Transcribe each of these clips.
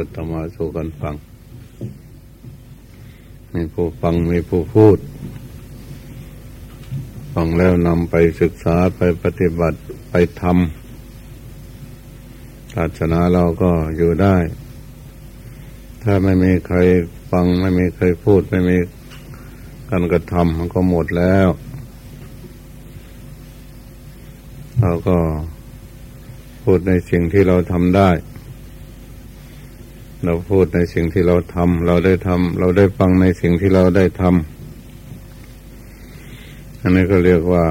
ก็ตมาสู่กันฟัง มีผู้ฟังมีผู้พูด ฟังแล้วนำไปศึกษาไปปฏิบัติไปทำศาสนาเราก็อยู่ได้ ถ้าไม่มีใครฟังไม่มีใครพูดไม่มีการกระทำมันก็หมดแล้วเราก็พูดในสิ่งที่เราทำได้ เราพูดในสิ่งที่เราทำเราได้ทำเราได้ฟังในสิ่งที่เราได้ทำอันนี้ก็เรียกว่า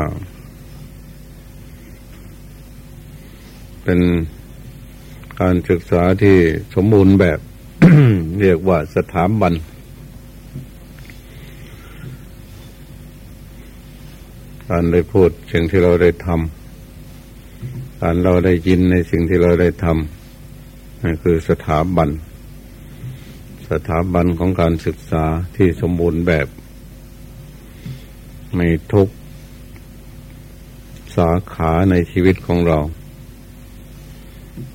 เป็นการศึกษาที่สมบูรณ์แบบ เรียกว่าสถาบันการได้พูดสิ่งที่เราได้ทำการเราได้ยินในสิ่งที่เราได้ทำนั่นคือสถาบัน สถาบันของการศึกษาที่สมบูรณ์แบบไม่ทุกสาขาในชีวิตของเรา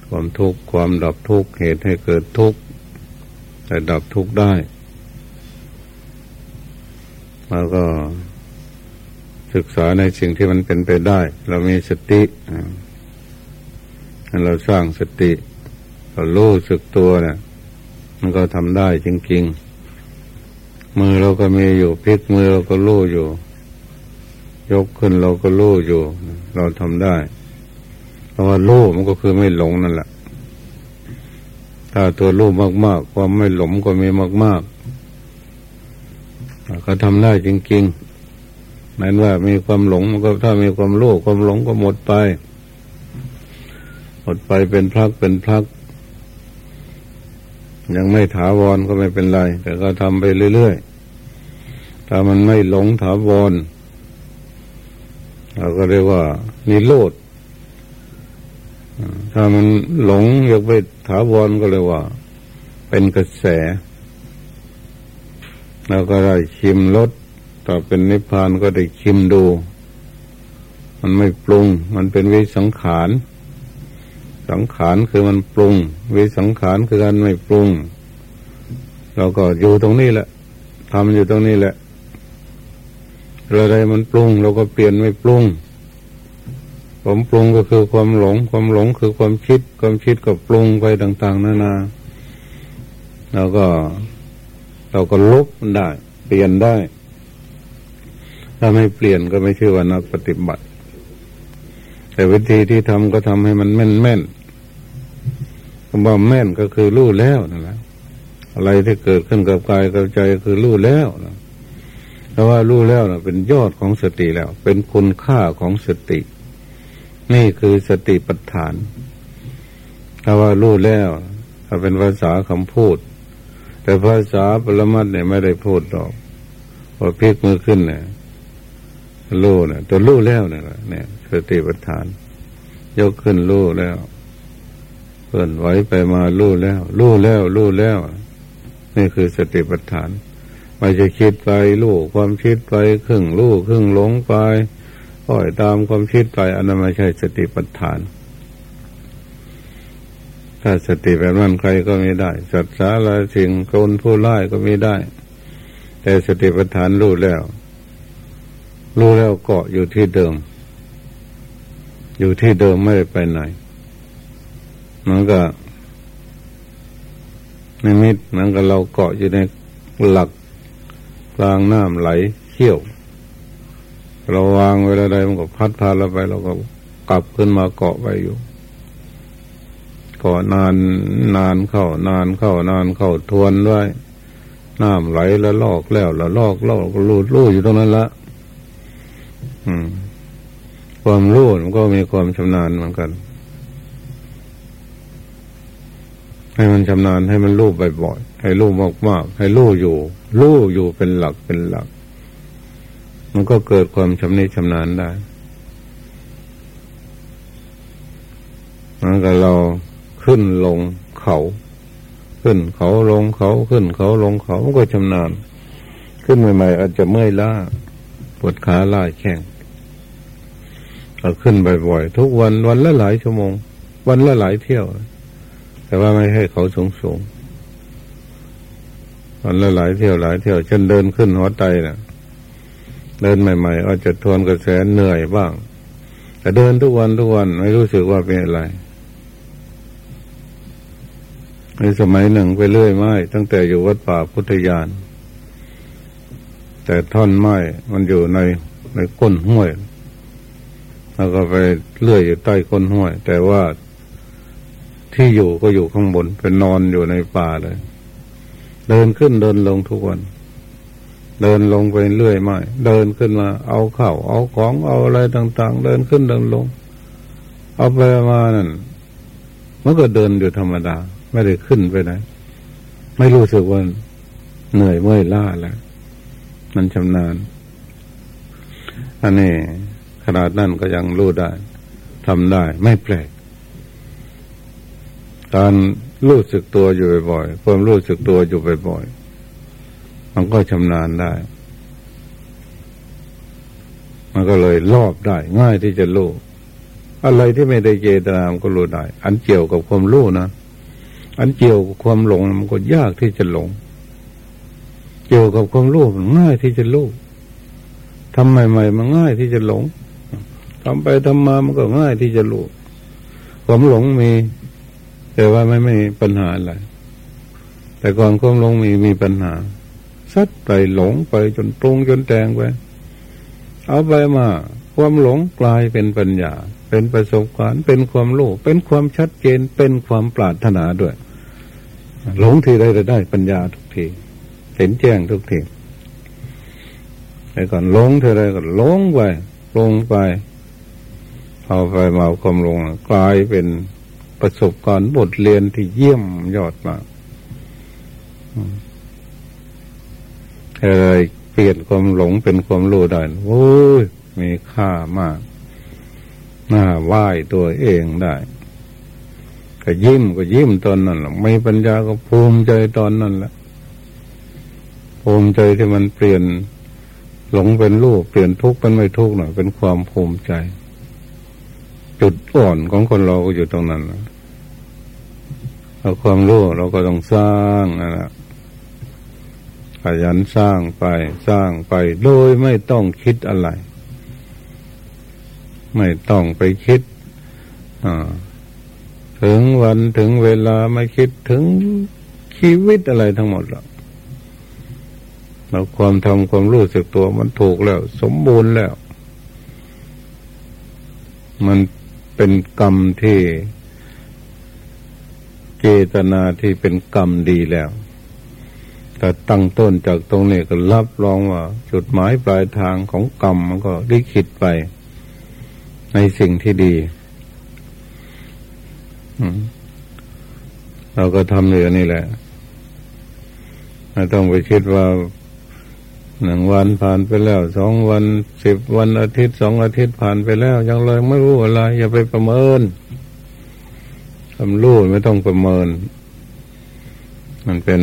ความทุกข์ความดับทุกข์เหตุให้เกิดทุกข์แต่ดับทุกข์ได้ แล้วก็ศึกษาในสิ่งที่มันเป็นไปได้ เรามีสติเราสร้างสติ เรารู้สึกตัวเนะี่ย มันก็ทำได้จริงๆ มือเราก็มีอยู่พลิกมือเราก็รู้อยู่ ยกขึ้นเราก็รู้อยู่ เราทำได้เพราะว่ารู้มันก็คือไม่หลงนั่นแหละถ้าตัวรู้มากๆความไม่หลงก็มีมากๆก็ทำได้จริงๆนั้นว่ามีความหลงมันก็ถ้ามีความรู้ความหลงก็หมดไปหมดไปเป็นพักเป็นพัก ยังไม่ถาวรก็ไม่เป็นไร แต่ก็ทำไปเรื่อยๆ ถ้ามันไม่หลงถาวรเราก็เรียกว่านิโรธ ถ้ามันหลงอยากไปถาวรก็เลยว่า เป็นกระแส เราก็ได้ชิมรสต่อเป็นนิพพานก็ได้ชิมดู มันไม่ปรุง มันเป็นวิสังขาร สังขารคือมันปรุง วิสังขารคือการไม่ปรุง เราก็อยู่ตรงนี้แหละทำอยู่ตรงนี้แหละอะไรมันปรุง เราก็เปลี่ยนไม่ปรุงความปรุงก็คือความหลง ความหลงคือความคิด ความคิดก็ปรุงไปต่าง ๆนานาเราก็ เราก็ลบได้ เปลี่ยนได้ ถ้าไม่เปลี่ยนก็ไม่ชื่อว่านักปฏิบัติ แต่วิธีที่ทำก็ทำให้มันแม่นแม่น คำว่าแม่นก็คือรู้แล้วนั่นแหละอะไรที่เกิดขึ้นกับกายกับใจคือรู้แล้วนะเพราะว่ารู้แล้วนะเป็นยอดของสติแล้ว เป็นคุณค่าของสติ นี่คือสติปัฏฐานถ้าว่ารู้แล้วถ้าเป็นภาษาคำพูด แต่ภาษาปรมัตเนี่ยไม่ได้พูดหรอกพอพลิกมือขึ้นเนี่ยรู้เนี่ยตัวรู้แล้วเนี่ยเนี่ยสติปัฏฐาน ยกขึ้นรู้แล้ว เคลื่อนไหวไปมาลู่แล้วลู่แล้วลู่แล้ว นี่คือสติปัฏฐานไม่จะคิดไปลู่ความคิดไปครึ่งลู่ครึ่งหลงไปปล่อยตามความคิดไปอันนั้นไม่ใช่สติปัฏฐาน ถ้าสติแบบนั้นใครก็ไม่ได้สัตว์สาระสิ่งคนผู้ไล่ก็ไม่ได้ แต่สติปัฏฐานรู้แล้ว รู้แล้วเกาะอยู่ที่เดิม อยู่ที่เดิมไม่ไปไหน มันก็นิมิตมันก็เราเกาะอยู่ในหลักกลางน้ำไหลเขี้ยว เราวางเวลาใดมันก็พัดพาเราไป เราก็กลับขึ้นมาเกาะไปอยู่เกาะนานนานเข้านานเข้านานเข้าทวนด้วยน้ำไหลแล้วลอกแล้วแล้วลอกลอกรูดรูดอยู่ตรงนั้นละอืมความรู้มันก็มีความชำนาญเหมือนกัน ให้มันชำนาญให้มันรู้บ่อยๆให้รู้มากๆให้รู้อยู่รู้อยู่เป็นหลักเป็นหลัก มันก็เกิดความชำนิชำนาญได้มันก็เราขึ้นลงเขา ขึ้นเขาลงเขาขึ้นเขาลงเขามันก็ชำนาญ ขึ้นใหม่ๆอาจจะเมื่อยล้าปวดขาล่าแข้งเราขึ้นบ่อยๆทุกวันวันละหลายชั่วโมง วันละหลายเที่ยว แต่ว่าไม่ให้เขาสูงสูงวันละหลายเที่ยวหลายเที่ยวจนเดินขึ้นหัวใจนะ่ะ เดินใหม่ๆอาจจะทวนกระแสเหนื่อยบ้าง แต่เดินทุกวันทุกวันไม่รู้สึกว่าเป็นอะไรในสมัยหนึ่งไปเรื่อยไม้ตั้งแต่อยู่วัดป่าพุทธยาน แต่ท่อนไม้มันอยู่ในในก้นห้วย แล้วก็ไปเลื่อยอยู่ใต้ก้นห้วย แต่ว่า ที่อยู่ก็อยู่ข้างบน เป็นนอนอยู่ในป่าเลย เดินขึ้นเดินลงทุกวัน เดินลงไปเรื่อยไม่เดินขึ้นมา เอาข้าวเอาของเอาอะไรต่าง ๆ เดินขึ้นเดินลง เอาไปมานั่นมันก็เดินอยู่ธรรมดา ไม่ได้ขึ้นไปไหนไม่รู้สึกว่าเหนื่อยเมื่อยล้าแล้วมันชำนาญอันนี้ขนาดนั้นก็ยังรู้ได้ทำได้ ไม่แปลก การรู้สึกตัวอยู่บ่อยๆความรู้สึกตัวอยู่บ่อยๆมันก็ชำนาญได้ มันก็เลยรอบได้ ง่ายที่จะรู้อะไรที่ไม่ได้เจตนามก็รู้ได้ อันเกี่ยวกับความรู้นะอันเกี่ยวกับความหลงมันก็ยากที่จะหลง เกี่ยวกับความรู้มันง่ายที่จะรู้ทำใหม่ๆมันง่ายที่จะหลงทำไปทำมามันก็ง่ายที่จะรู้ความหลงมี แต่ว่าไม่ไม่มีปัญหาอะไรแต่ก่อนความหลงมีมีปัญหาซัดไปหลงไปจนตรงจนแตงไปเอาไปมา ความหลงกลายเป็นปัญญา เป็นประสบการณ์เป็นความรู้เป็นความชัดเจนเป็นความปรารถนาด้วย หลงทีใดจะได้ปัญญาทุกทีเห็นแจ้งทุกทีแต่ก่อนหลงทีไรก็หลงไปลงไปเอาไปมาความหลงกลายเป็น ประสบการณ์บทเรียนที่เยี่ยมยอดมากอะไรเปลี่ยนความหลงเป็นความรู้ได้โอ้ยมีค่ามากน่าไหว้ตัวเองได้ก็ยิ้มก็ยิ้มตอนนั้นแหละไม่ปัญญาก็ภูมิใจตอนนั้นแหละภูมิใจที่มันเปลี่ยนหลงเป็นรูปเปลี่ยนทุกข์เป็นไม่ทุกข์หน่อยเป็นความภูมิใจ จุดอ่อนของคนเราก็อยู่ตรงนั้นนะ เราความรู้เราก็ต้องสร้างนะนะขยันสร้างไปสร้างไปโดยไม่ต้องคิดอะไร ไม่ต้องไปคิดถึงวันถึงเวลาไม่คิดถึงชีวิตอะไรทั้งหมดหรอกเราความทำความรู้สึกตัวมันถูกแล้ว สมบูรณ์แล้ว มันเป็นกรรมที่ เจตนาที่เป็นกรรมดีแล้ว แต่ตั้งต้นจากตรงนี้ก็รับรองว่า จุดหมายปลายทางของกรรมมันก็ลิขิตไป ในสิ่งที่ดีเราก็ทำเหลือนี่แหละไม่ต้องไปคิดว่าหนึ่งวันผ่านไปแล้วสองวันสิบวันอาทิตย์สองอาทิตย์ผ่านไปแล้ว ยังเลยไม่รู้อะไร อย่าไปประเมินำรู้ไม่ต้องประเมิน มันเป็น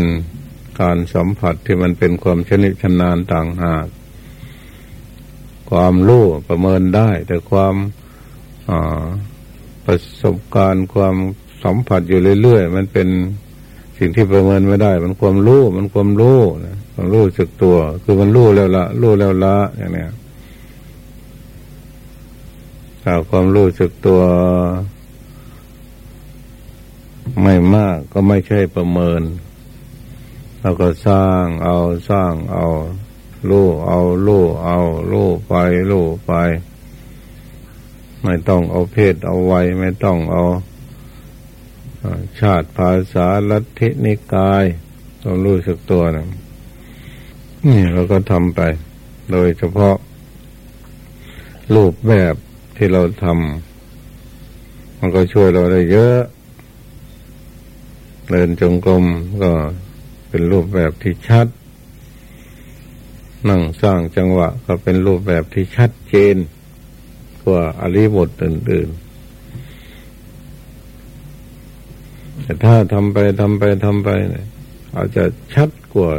การสัมผัสที่มันเป็นความชนิดชำนาญต่างหาก ความรู้ประเมินได้ แต่ความประสบการณ์ความสัมผัสอยู่เรื่อยๆ มันเป็นสิ่งที่ประเมินไม่ได้ มันความรู้ มันความรู้ความรู้สึกตัว คือมันรู้แล้วละรู้แล้วละอย่างเนี้ยความรู้สึกตัว ไม่มากก็ไม่ใช่ประเมิน เราก็สร้างเอาสร้างเอาลู่เอาลู่เอาลู่ไปลู่ไป ไม่ต้องเอาเพศเอาไว้ไม่ต้องเอา ชาติภาษาลัทธินิกายต้องรู้สึกตัวนะนี่เราก็ทำไป โดยเฉพาะ รูปแบบที่เราทำมันก็ช่วยเราได้เยอะ เดินจงกรมก็เป็นรูปแบบที่ชัด นั่งสร้างจังหวะ ก็เป็นรูปแบบที่ชัดเจน กว่าอริบทอื่น ๆ แต่ถ้าทำไปทำไปทำไปเนี่ยอาจจะชัดกว่า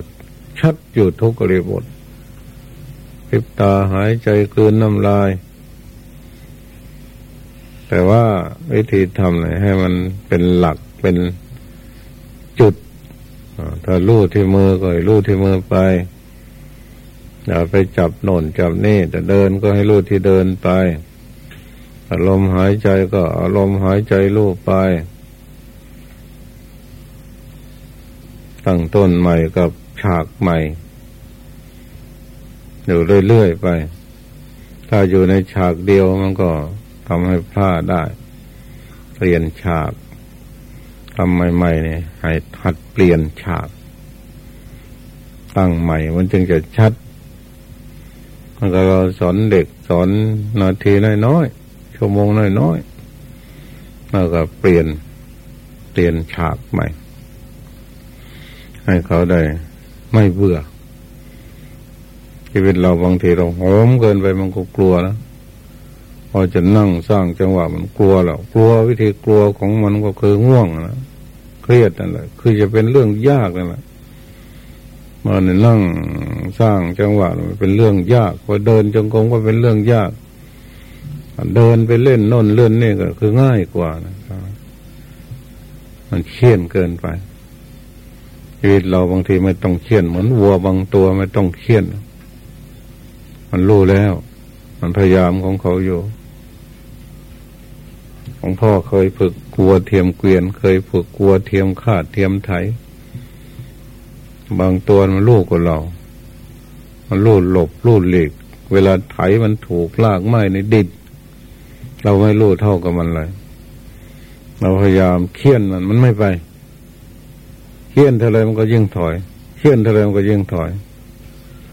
ชัดอยู่ทุกอริบทพิบตาหายใจคืนน้ำลาย แต่ว่าวิธีทำเนี่ยให้มันเป็นหลักเป็น จุดถ้าลู่ที่มือก็ให้ลู่ที่มือไปอย่าไปจับโน่นจับนี่แต่เดินก็ให้ลู่ที่เดินไปอารมณ์หายใจก็อารมณ์หายใจลู่ไป ตั้งต้นใหม่กับฉากใหม่อยู่เรื่อยๆไป ถ้าอยู่ในฉากเดียวมันก็ทำให้พลาดได้ เปลี่ยนฉากำใหม่ๆเนี่ยให้หัดเปลี่ยนฉาก ตั้งใหม่ มันจึงจะชัดมันก็เราสอนเด็กสอนนาทีน้อยๆชั่วโมงน้อยๆแล้วก็เปลี่ยนเปลี่ยนฉากใหม่ ให้เขาได้ไม่เบื่อชีวิตเราบางทีเราหอมเกินไปมันก็กลัวนะพอจะนั่งสร้างจังหวะมันกลัวแล้วกลัววิธีกลัวของมันก็คือง่วงนะ รียดนั่นแหละ คือจะเป็นเรื่องยากนั่นแหละมันนั่งสร้างจังหวะมันเป็นเรื่องยากพอเดินจงกรมก็เป็นเรื่องยาก เดินไปเล่นน่นเลื่อนนี่ก็คือง่ายกว่านะครับมันเขี่ยนเกินไปชีวิตเราบางทีไม่ต้องเขี่ยนเหมือนวัวบางตัวไม่ต้องเขี่ยน มันรู้แล้ว มันพยายามของเขาอยู่ ของพ่อเคยฝึก กัวเทียมเกวียน เคยฝึกกลัวเทียมขาดเทียมไถ บางตัวมันลูกกว่าเรา มันลูดหลบลูดหลีก เวลาไถมันถูกลากไม้ในดินเราไม่รู้เท่ากับมันเลย เราพยายามเคี่ยนมันมันไม่ไป เคี่ยนเท่าไรมันก็ยิ่งถอย เคี่ยนเท่าไรมันก็ยิ่งถอย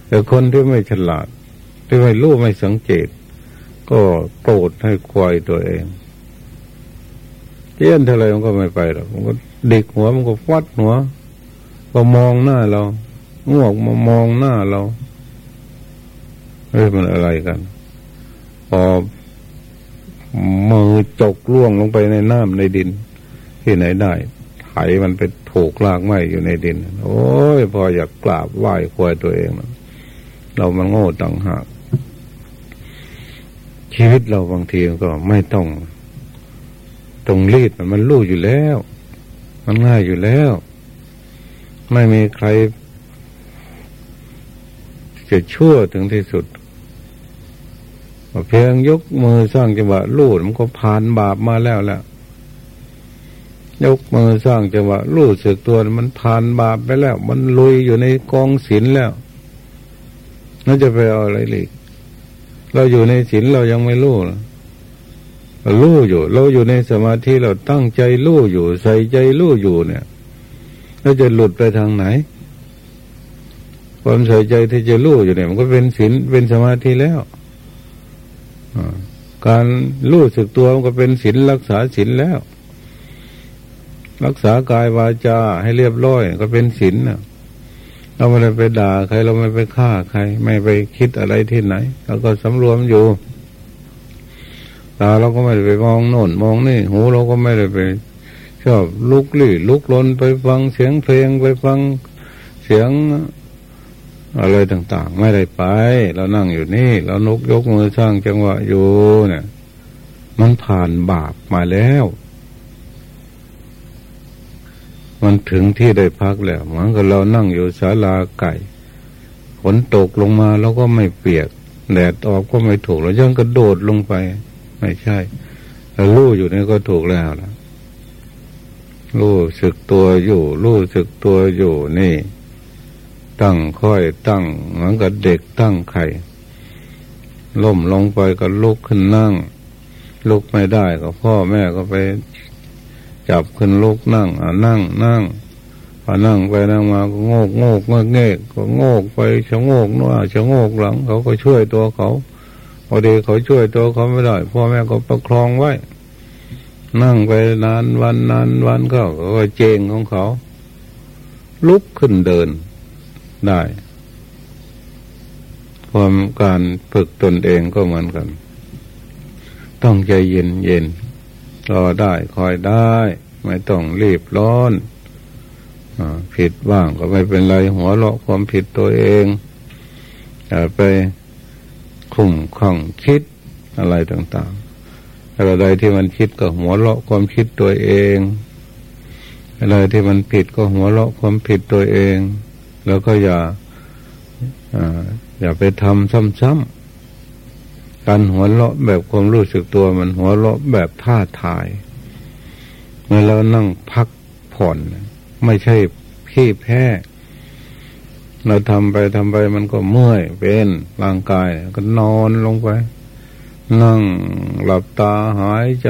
แต่คนที่ไม่ฉลาด ที่ไม่รู้ไม่สังเกต ก็โกรธให้ควายตัวเอง เลี้ยนเท่าไรมันก็ไม่ไปหรอกมันก็เด็กหัวมันก็ฟัดหัวก็มองหน้าเรางวกมามองหน้าเราเฮ้ยมันอะไรกันพอมือจกล่วงลงไปในน้ำในดิน ที่ไหนได้ไถมันไปถูกลากไม้อยู่ในดิน โอ้ยพออยากกราบไหว้ควายตัวเองเรามันโง่ต่างหาก ชีวิตเราบางทีก็ไม่ต้อง ตรงรีดมันรู้อยู่แล้ว มันง่ายอยู่แล้ว ไม่มีใครจะชั่วถึงที่สุดเพียงยกมือสร้างจังหวะลูดมันก็ผ่านบาปมาแล้วแหละยกมือสร้างจังหวะลูดสึกตัวมันผ่านบาปไปแล้ว มันลุยอยู่ในกองศีลแล้วน่าจะไปเอาอะไรอีกเราอยู่ในศีลเรายังไม่รู้เรา รู้อยู่ เราอยู่ในสมาธิเราตั้งใจรู้อยู่ ใส่ใจรู้อยู่เนี่ยเราจะหลุดไปทางไหน ความใส่ใจที่จะรู้อยู่เนี่ยมันก็เป็นศีลเป็นสมาธิแล้วการรู้สึกตัวมันก็เป็นศีลรักษาศีลแล้ว รักษากายวาจาให้เรียบร้อย ก็เป็นศีลนะเราไม่ได้ไปด่าใครเราไม่ไปฆ่าใคร ไม่ไปคิดอะไรที่ไหนเราก็สำรวมอยู่ ตาเราก็ไม่ได้ไปมองโน่นมองนี่ หูเราก็ไม่ได้ไป ชอบลุกลี้ลุกลนไปฟังเสียงเพลงไปฟังเสียงอะไรต่างๆ ไม่ได้ไป เรานั่งอยู่นี่ เรานกยกมือสร้างจังหวะอยู่เนี่ย มันผ่านบาปมาแล้ว มันถึงที่ได้พักแล้วเหมือนกับเรานั่งอยู่ศาลาไก่ฝนตกลงมาแล้วก็ไม่เปียก แดดออกก็ไม่ถูกเรายังกระโดดลงไป ไม่ใช่เราลู่อยู่นี่ก็ถูกแล้วล่ะลู่สึกตัวอยู่ลู่สึกตัวอยู่นี่ ตั้งค่อยตั้งเหมือนกับเด็กตั้งไข่ล่มลงไปก็ลุกขึ้นนั่ง ลุกไม่ได้ก็พ่อแม่ก็ไป จับขึ้นลุกนั่งอ่านั่งนั่งพอนั่งไปนั่งมาก็โงกโงกเงกเงกก็โงกไปชะโงกหน้าชะโงกหลังเขาก็ช่วยตัวเขา พอดีเขาช่วยตัวเขาไม่ได้พ่อแม่ก็ประคองไว้ นั่งไปนานวันนานวันก็ก็เจงของเขา ลุกขึ้นเดินได้ความการฝึกตนเองก็เหมือนกัน ต้องใจเย็นเย็นรอได้คอยได้ ไม่ต้องรีบร้อนอผิดบ้างก็ไม่เป็นไรหัวเราะความผิดตัวเองอย่าไป คุ้มข้องคิดอะไรต่างๆ อะไรที่มันคิดก็หัวเราะความคิดตัวเอง อะไรที่มันผิดก็หัวเราะความผิดตัวเอง แล้วก็อย่าอย่าไปทำซ้ำๆ การหัวเราะแบบความรู้สึกตัวมันหัวเราะแบบท่าทาย เมื่อเรานั่งพักผ่อน ไม่ใช่ขี้แพ้ เราทำไปทำไปมันก็เมื่อยเป็นร่างกายก็นอนลงไป นั่งหลับตาหายใจ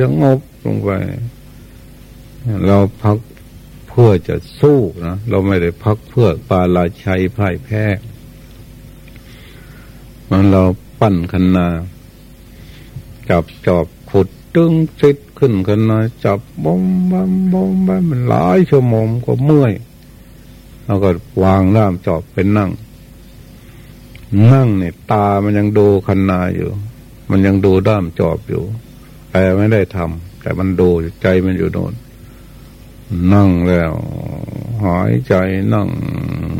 สงบลงไป เราพักเพื่อจะสู้นะเราไม่ได้พักเพื่อปาลาชัยพ่ายแพ้มันเราปั้นคันนาจับจอบขุดตึงซิดขึ้นคันนาจับบอมบอมบอมบมันหลายชั่วโมงก็เมื่อย เราก็วางล่ามจอบเป็นนั่ง นั่งเนี่ยตามันยังดูคันนาอยู่ มันยังดูด้ามจอบอยู่แต่ไม่ได้ทำแต่มันดูใจมันอยู่โน่นนั่งแล้วหายใจนั่ง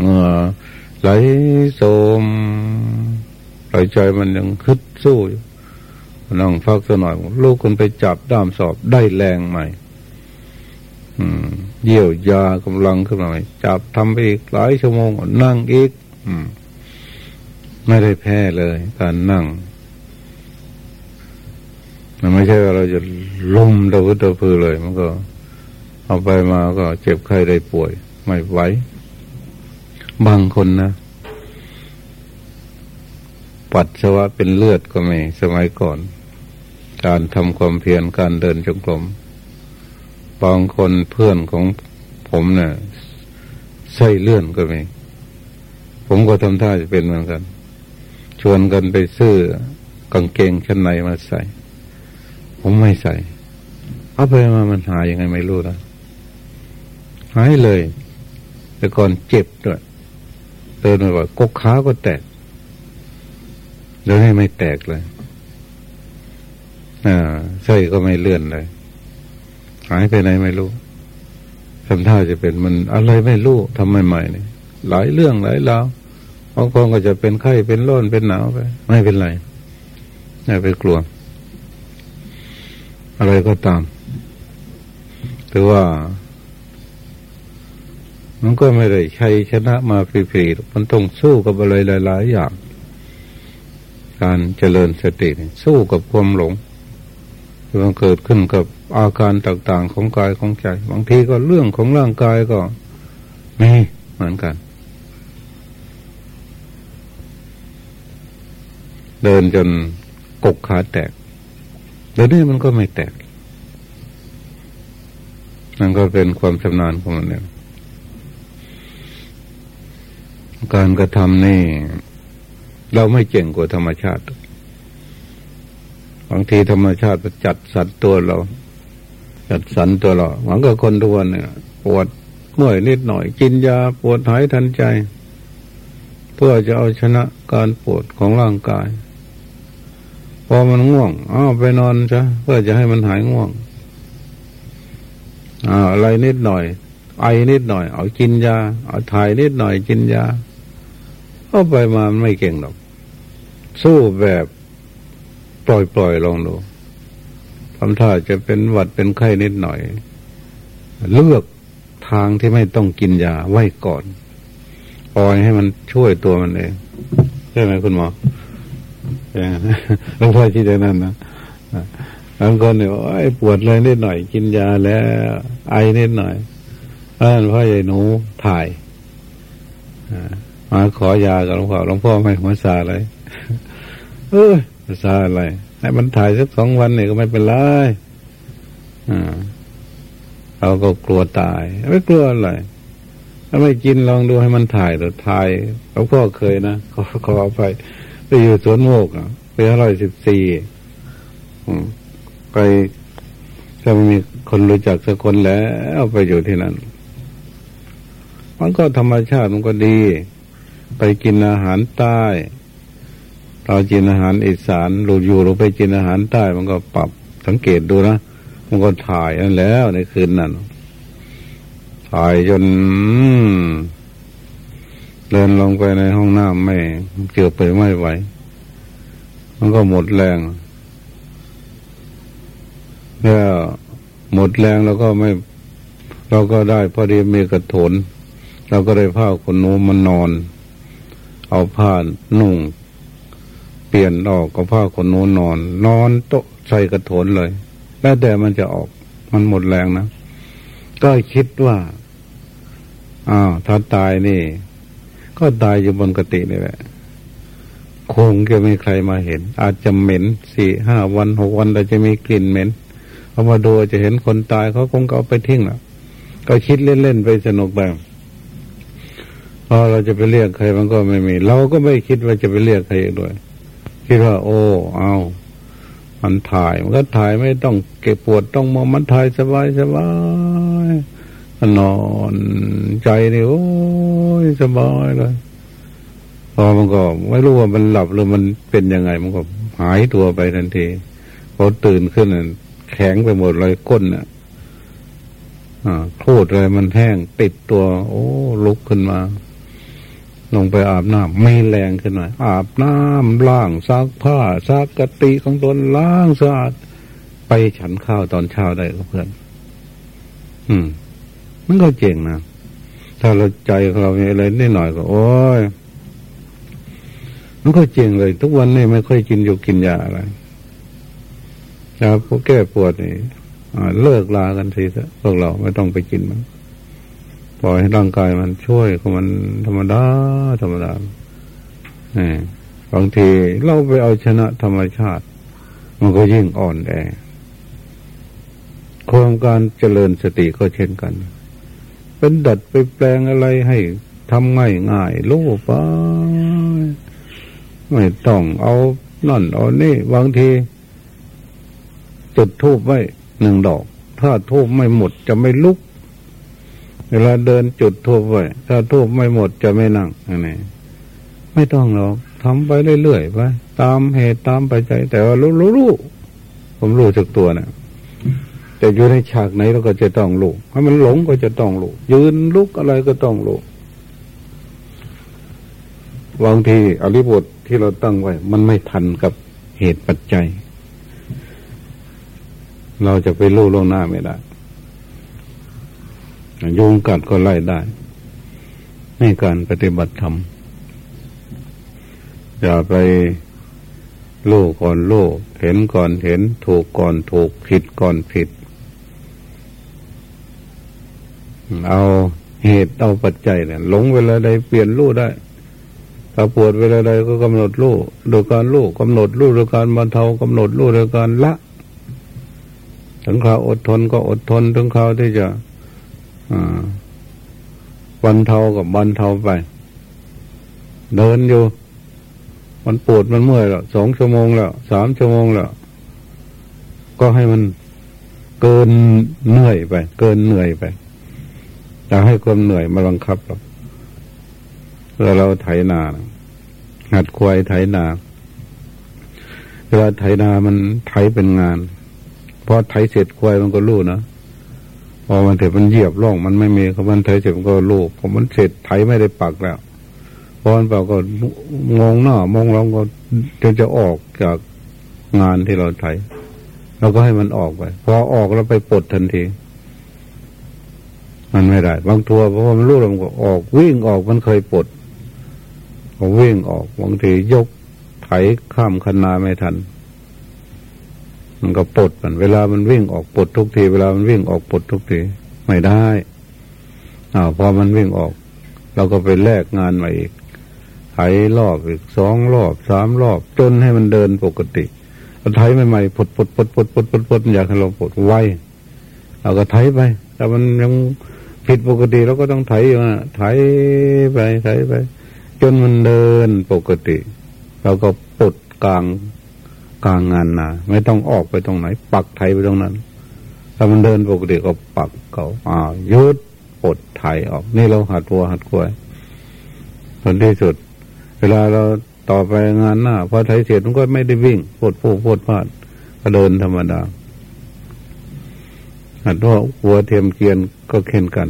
เงื่อไหลโสมหายใจมันยังคึดสู้อยู่นั่งพักสักหน่อยลูกคนไปจับด้ามสอบได้แรงใหม่ เยี่ยวยากำลังขึ้นมาใหม่จับทำไปอีกหลายชั่วโมงนั่งอีกไม่ได้แพ้เลย การนั่งมันไม่ใช่ว่าเราจะลุ่มตะวุตะพือเลย มันก็ เอาไปมาก็เจ็บไข้ได้ป่วย ไม่ไหวบางคนนะปัสสาวะเป็นเลือดก็มีสมัยก่อน การทำความเพียรการเดินจงกรม บางคนเพื่อนของผมเนะ่ยไส้เลื่อนก็มีผมก็ทำท่าจะเป็นเหมือนกัน ชวนกันไปซื้อกางเกงชั้นในมาใส่ ผมไม่ใส่ เอาไปมามันหายยังไงไม่รู้นะหายเลย แต่ก่อนเจ็บด้วยเดินมาว่ากกขาก็แตกแล้วนี่ไม่แตกเลยอ่าไส้ก็ไม่เลื่อนเลยายไปไหนไม่รู้ทำท่าจะเป็นมันอะไรไม่รู้ทำใหม่ๆนี่หลายเรื่องหลายราวบางคนก็จะเป็นไข้เป็นร้อนเป็นหนาวไป ไม่เป็นไรไม่ไปกลัว อะไรก็ตามแต่ว่า มันก็ไม่ได้ใช้ชนะมาฟรีๆมันต้องสู้กับอะไรหลาย ๆ อย่าง การเจริญสติสู้กับความหลงที่มันเกิดขึ้นกับ อาการต่างๆของกายของใจ บางทีก็เรื่องของร่างกายก็มีเหมือนกัน เดินจนกกขาแตกเดี๋ยวนี้มันก็ไม่แตกนั่นก็เป็นความชำนาญของมันเองการกระทำนี่ เราไม่เก่งกว่าธรรมชาติบางทีธรรมชาติจัดสรรตัวเรา จัดสรรตัวเราหวังกับคนทุกวันเนี่ยปวดเมื่อยนิดหน่อย กินยาปวดหายทันใจ เพื่อจะเอาชนะการปวดของร่างกาย พอมันง่วงอ้าวไปนอนซะเพื่อจะให้มันหายง่วงอ่าอะไรนิดหน่อย ไอนิดหน่อย เอากินยา เอาถ่ายนิดหน่อยกินยาเอาไปมาไม่เก่งหรอก สู้แบบปล่อยปล่อยลองดู ทำท่าจะเป็นหวัดเป็นไข้นิดหน่อย เลือกทางที่ไม่ต้องกินยาไว้ก่อนปล่อยให้มันช่วยตัวมันเองใช่ไหมคุณหมอหลวงพ่อที่จะนั่นนะบางคนเนี่ยไอ้ปวดเลยนิดหน่อย กินยาแล้ว ไอนิดหน่อยอ่านพ่อใหญ่หนูถ่ายมาขอยากับหลวงพ่อหลวงพ่อไม่หัวซาเลยเออซาอะไร ให้มันถ่ายสักสองวันเนี่ยก็ไม่เป็นไรอ่าเราก็กลัวตาย ไม่กลัวอะไรถ้าไม่กินลองดูให้มันถ่ายหรือถ่ายหลวงพ่อเคยนะขอขอไปไปอยู่สวนโมกอะไปอร่อยสิบสี่ไปถ้ามีคนรู้จักสักคนแล้วไปอยู่ที่นั่น มันก็ธรรมชาติมันก็ดี ไปกินอาหารใต้ เรากินอาหารอีสานหลุดอยู่เราไปกินอาหารใต้มันก็ปรับสังเกตดูนะมันก็ถ่ายนั่นแล้วในคืนนั้นถ่ายจนเดินลงไปในห้องน้ำไม่เกือบไปไม่ไหว มันก็หมดแรงแล้วหมดแรงแล้วก็ไม่ เราก็ได้พอดีมีกระโถนเราก็ได้ผ้าขนนูมันนอน เอาผ้านุ่ง เปลี่ยนออกก็ผ้าขนหนูนอน นอนโต๊ะใส่กระโถนเลย แล้วแต่มันจะออก มันหมดแรงนะ ก็คิดว่า อ้าวถ้าตายนี่ ก็ตายอยู่บนกตินี่แหละ คงจะไม่ใครมาเห็น อาจจะเหม็นสี่ห้าวันหกวันเราจะมีกลิ่นเหม็นเอามาดูจะเห็นคนตายเขาคงเอาไปทิ้งล้วก็คิดเล่นๆไปสนุกแบบพอเราจะไปเรียกใครมันก็ไม่มี เราก็ไม่คิดว่าจะไปเรียกใครด้วย คิดว่า โอ้ เอามันถ่ายมันก็ถ่ายไม่ต้องเก็บปวดต้องมองมันถ่ายสบายสบายนอนใจนี่โอ้ยสบายเลยพอมันก็ไม่รู้ว่ามันหลับหรือมันเป็นยังไง มันก็หายตัวไปทันทีพอตื่นขึ้นแข็งไปหมดเลยก้นเนี่ยโคตรเลยมันแห้งติดตัว โอ้ลุกขึ้นมา ลงไปอาบน้ำไม่แรงขึ้นหน่อยอาบน้ำล้างซักผ้าซักกติของตนล้างสะอาดไปฉันข้าวตอนเช้าได้กับเพื่อน อืม มันก็เจ๋งนะถ้าเราใจของเรามีอะไรนิดหน่อยก็ โอ้ยมันก็เจ๋งเลย ทุกวันนี้ไม่ค่อยกินอยู่กินยาอะไรยาพวกแก้ปวดนี่เลิกลากันทีเถอะพวกเราไม่ต้องไปกินมัน ปล่อยให้ร่างกายมันช่วยของมันธรรมดาธรรมดาบางทีเราไปเอาชนะธรรมชาติ มันก็ยิ่งอ่อนแอโครงการเจริญสติก็เช่นกัน เป็นดัดไปแปลงอะไรให้ทำง่ายง่ายลูกไปไม่ต้องเอานั่นเอานี่บางที จุดทูบไว้หนึ่งดอก ถ้าทูบไม่หมดจะไม่ลุก เวลาเดินจุดทูบไว้ถ้าทูบไม่หมดจะไม่นั่งอันนี้ไม่ต้องหรอกทำไปเรื่อยๆไปตามเหตุตามปัจจัยแต่ว่ารู้รู้ผมรู้จากตัวนะแต่อยู่ในฉากไหนเราก็จะต้องรู้ถ้ามันหลงก็จะต้องรู้ยืนลุกอะไรก็ต้องรู้บางทีอริบทที่เราตั้งไว้ มันไม่ทันกับเหตุปัจจัย เราจะไปรู้ล่วงหน้าไม่ได้ ยุงกัดก็ไล่ได้ในการปฏิบัติธรรม อย่าไปรู้ก่อนรู้เห็นก่อนเห็น ถูกก่อนถูกผิดก่อนผิด เอาเหตุเอาปัจจัยเนี่ยหลงเวลาใดเปลี่ยนรู้ได้ถ้าปวดเวลาใดก็กำหนดรู้โดยการรู้กำหนดรู้โดยการบรรเทากำหนดรู้โดยการละ ถึงคราวอดทนก็อดทนถึงคราวที่จะ บรรเทากับบรรเทาไป เดินอยู่ มันปวดมันเมื่อยแล้วสองชั่วโมงแล้วสามชั่วโมงแล้ว ก็ให้มันเกินเหนื่อยไป เกินเหนื่อยไปจะให้ความเหนื่อยมาบังคับเราเพื่อเราไถนาหัดควายไถนาเวลาไถนามันไถเป็นงานพอไถเสร็จควายมันก็รู้นะ อมันเสร็จมันเหยียบร่องมันไม่มีเขามันไถเสร็จมันก็รู้พอมันเสร็จไถไม่ได้ปักแล้วพอมันเปล่าก็มองหน้ามองหลังก็จะจะออกจากงานที่เราไถเราก็ให้มันออกไป พอออกแล้วไปปลดทันที มันไม่ได้บางทัวเพราะมันรู้แล้วมันก็ออก วิ่งออกมันเคยปลดก็วิ่งออกบางทียกไถข้ามคันนาไม่ทัน มันก็ปลดมันเวลามันวิ่งออกปลดทุกที เวลามันวิ่งออกปลดทุกที ไม่ได้อ่าพอมันวิ่งออก เราก็ไปแลกงานใหม่อีกไถรอบอีกสองรอบสามรอบ จนให้มันเดินปกติเราไถใหม่ๆปลดปลดปลดปลดปลดปลดปลดอยากให้เราปลดไวเราก็ไถไปแต่มันยังผิดปกติเราก็ต้องไถอยู่นะไถไปไถไป จนมันเดินปกติ เราก็ปลดกลาง กลางงานนาไม่ต้องออกไปตรงไหน ปักไทยไปตรงนั้น ถ้ามันเดินปกติก็ปักเขาอ่ายุดปลดไทยออก นี่เราหัดวัวหัดกล้วยผลที่สุด เวลาเราต่อไปงานหน้าพอไทยเสร็จมันก็ไม่ได้วิ่งปวดผูปวดพลาดก็เดินธรรมดาหัดว่าวัวเทียมเกียนก็เข็นกัน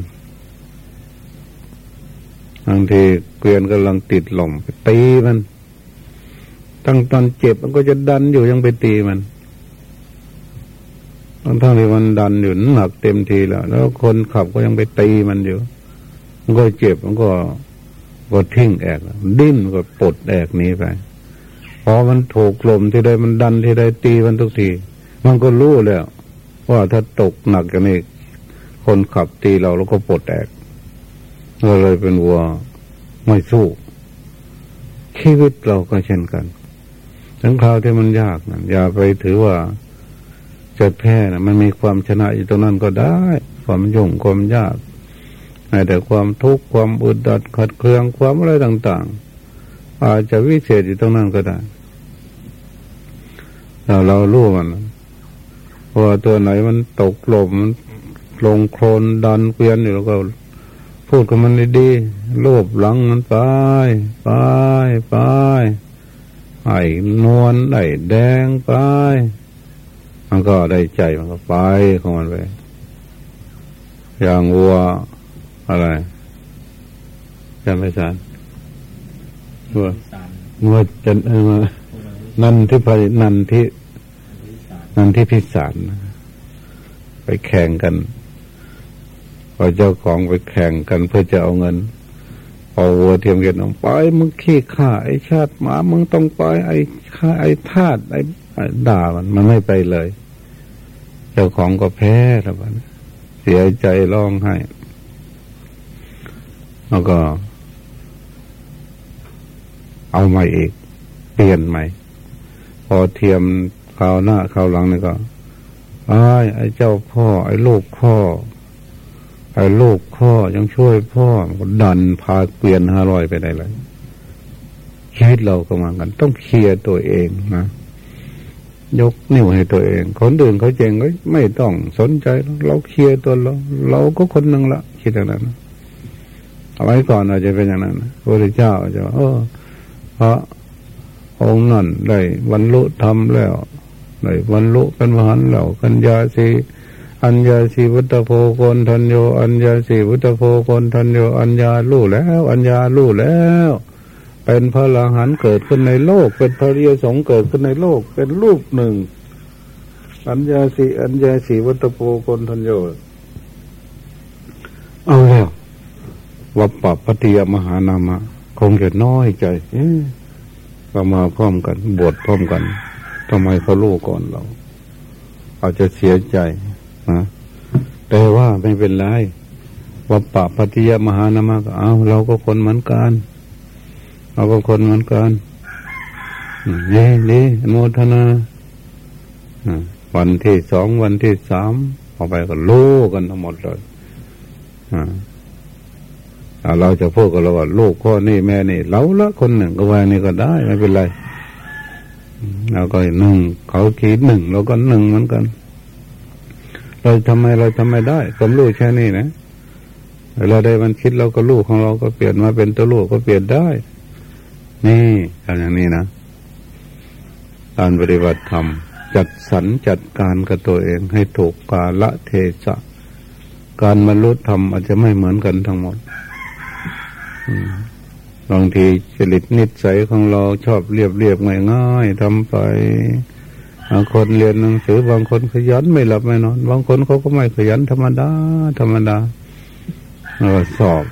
บางทีเกวียนกำลังติดหล่มตีมัน ตั้งตอนเจ็บมันก็จะดันอยู่ยังไปตีมันทั้งทั้งที่มันดันอยู่หนักเต็มทีแล้ว แล้วคนขับก็ยังไปตีมันอยู่ มันก็เจ็บมันก็ก็ทิ้งแอกดิ้นก็ปลดแอกนี้ไปพอมันถูกลมที่ใดมันดันที่ใดตีมันทุกที มันก็รู้แล้วว่าถ้าตกหนักกันนี้คนขับตีเราแล้วก็ปลดแอกก็เลยเป็นวัวไม่สู้ชีวิตเราก็เช่นกัน ทั้งคราวที่มันยากนะอย่าไปถือว่าจะแพ้นะมันมีความชนะอยู่ตรงนั้นก็ได้ ความยุ่งความยากแต่ความทุกข์ความอุดดัดขัดเคืองความอะไรต่าง ๆ อาจจะวิเศษอยู่ตรงนั้นก็ได้เราเรารู้มันว่าตัวไหนมันตกหลมลงโคลนดันเกวียนอยู่แล้วก็ พูดกับมันดีๆโลบหลังมันไปไปไป ไอ้นวลไอ้แดงไป มันก็ได้ใจมันก็ไปของมันไป อย่างวัวอะไรจำไม่สารวัววัวจันเออนันที่พนันที่นันที่พิสารไปแข่งกันพอเจ้าของไปแข่งกันเพื่อจะเอาเงิน เอาวัวเทียมเกันออกไปมึงขี้ข้าไอ้ชาติหมามึงต้องไปไอ้ข้าไอ้ทาสไอ้ด่ามันมันไม่ไปเลย เจ้าของก็แพ้แล้วมันเสียใจร้องไห้แล้วก็ เอาใหม่อีก เปลี่ยนใหม่ พอเทียมคราวหน้าคราวหลังนี่ก็ไอ้ไอ้เจ้าพ่อ ไอ้ลูกพ่อ ไอ้ลูกพ่อยังช่วยพ่อดันพาเกวียนห้าร้อยไปได้เลยชีวิตเราก็มากัน ต้องเคลียร์ตัวเองนะยกนิ้วให้ตัวเอง คนอื่นเขาเจงก็ไม่ต้องสนใจ เราเคลียร์ตัวเรา เราก็คนหนึ่งละคิดอย่างนั้นเอาไว้ก่อนอาจจะเป็นอย่างนั้นพระเจ้าจะเออพระองค์นั่นได้บรรลุธรรมแล้วได้บรรลุเป็นมหันแล้วกัญญาสี อัญญาสีวุตโพโกนทันโย อัญญาสีวุตโพโกนทันโย อัญญาลู่แล้ว อัญญาลู่แล้ว เป็นพระลาหันเกิดขึ้นในโลก เป็นพระเรียสงเกิดขึ้นในโลก เป็นรูปหนึ่ง อัญญาสีอัญญาสีวัตโพโกนทันโย เอาแล้ววัปปะปฏิยมหานามะ คงจะน้อยใจเอ๊ะเรามาพร้อมกัน บวชพร้อมกันทำไมเขาลูกก่อนเรา อาจจะเสียใจ นะแต่ว่าไม่เป็นไรวัปปะปฏิยมหานามะเอาเราก็คนเหมือนกันเราก็คนเหมือนกันนี่นี่โมทนาวันที่สองวันที่สามออกไปก็ลูกกันทั้งหมดเลยเราจะพูดกับเราว่าลูกพ่อนี่แม่นี่ เราละคนหนึ่งก็ว่านี่ก็ได้ไม่เป็นไรเราก็หนึ่งเขาขีดหนึ่งเราก็หนึ่งเหมือนกัน เราทำไมเราทำไม่ได้ความรู้แค่นี้นะเราได้มันคิดเราก็รู้ของเราก็เปลี่ยนมาเป็นตัวรู้ก็เปลี่ยนได้ นี่ทำอย่างนี้นะการปฏิบัติธรรมจัดสรรจัดการกับตัวเองให้ถูกกาละเทศะ การบรรลุธรรมอาจจะไม่เหมือนกันทั้งหมดบางทีจริตนิสัยของเราชอบเรียบเรียบง่ายง่ายทำไป บางคนเรียนหนังสือบางคนขยันไม่หลับไม่นอน บางคนเขาก็ไม่ขยันธรรมดา ธรรมดาเราสอบ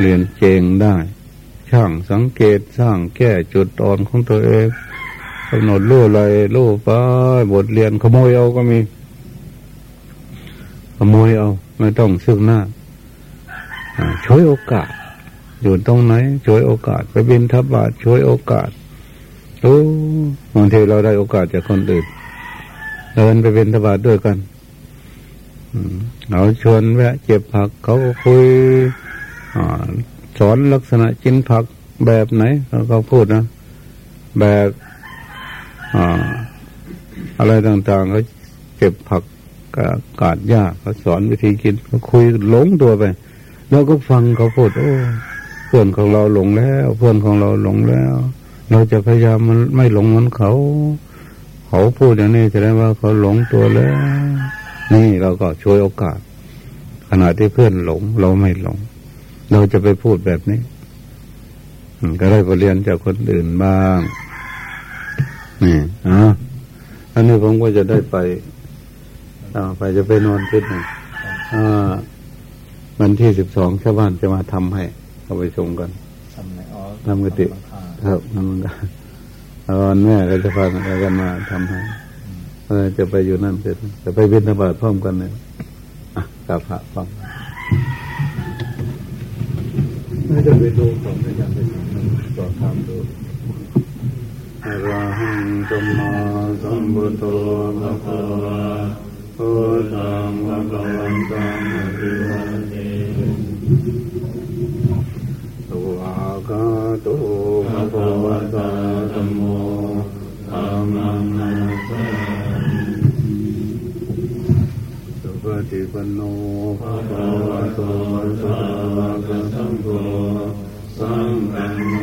เรียนเจงได้ ช่างสังเกตสร้างแก้จุดอ่อนของตัวเองกำหนดรู้อะไรรู้ไปบทเรียนขโมยเอาก็มี ขโมยเอา ไม่ต้องซึ่งหน้าช่วยโอกาส อยู่ตรงไหนช่วยโอกาส ไปบินทับบาทช่วยโอกาส โอ้บางทีเราได้โอกาสจากคนอื่นเดินไปเป็นทบาทด้วยกันเราชวนแวะเก็บผักเขาก็คุยอสอนลักษณะกินผักแบบไหนเขาพูดนะ แบบอะไรต่างๆเขาเก็บผักกาดหญ้าเขาสอนวิธีกินเขาคุยหลงตัวไป แล้วก็ฟังเขาพูดโอ้เพื่อนของเราหลงแล้ว เพื่อนของเราหลงแล้ว เราจะพยายามมันไม่หลงเหมือนเขา เขาพูดอย่างนี้แสดงว่าเขาหลงตัวแล้ว นี่เราก็ช่วยโอกาส ขณะที่เพื่อนหลง เราไม่หลง เราจะไปพูดแบบนี้ก็ได้บทเรียนจากคนอื่นบ้าง นี่อะอันนี้ผมก็จะได้ไปต่อไปจะไปนอนขึ้นหนึ่งวันที่สิบสองชาวบ้านจะมาทำให้ เขาไปชมกันทำอะไรอ๋อทำกติ ครับทำกันวันแม่ก็จะพากันมาทำให้จะไปอยู่นั่นเสร็จจะไปบินธบาตพร้อมกันเลยกับพระฟังไม่จะไปดูของไม่จำเป็นต่อทำดูอรหังสัมมาสัมพุทโธภะคะวะโตตังภะคะวันตังอภิวา ตุภะคะวะตาธรรมโมธรรมังนาเสสุปฏิปันโนภะคะวะโตสาวกสังโฆสังฆัง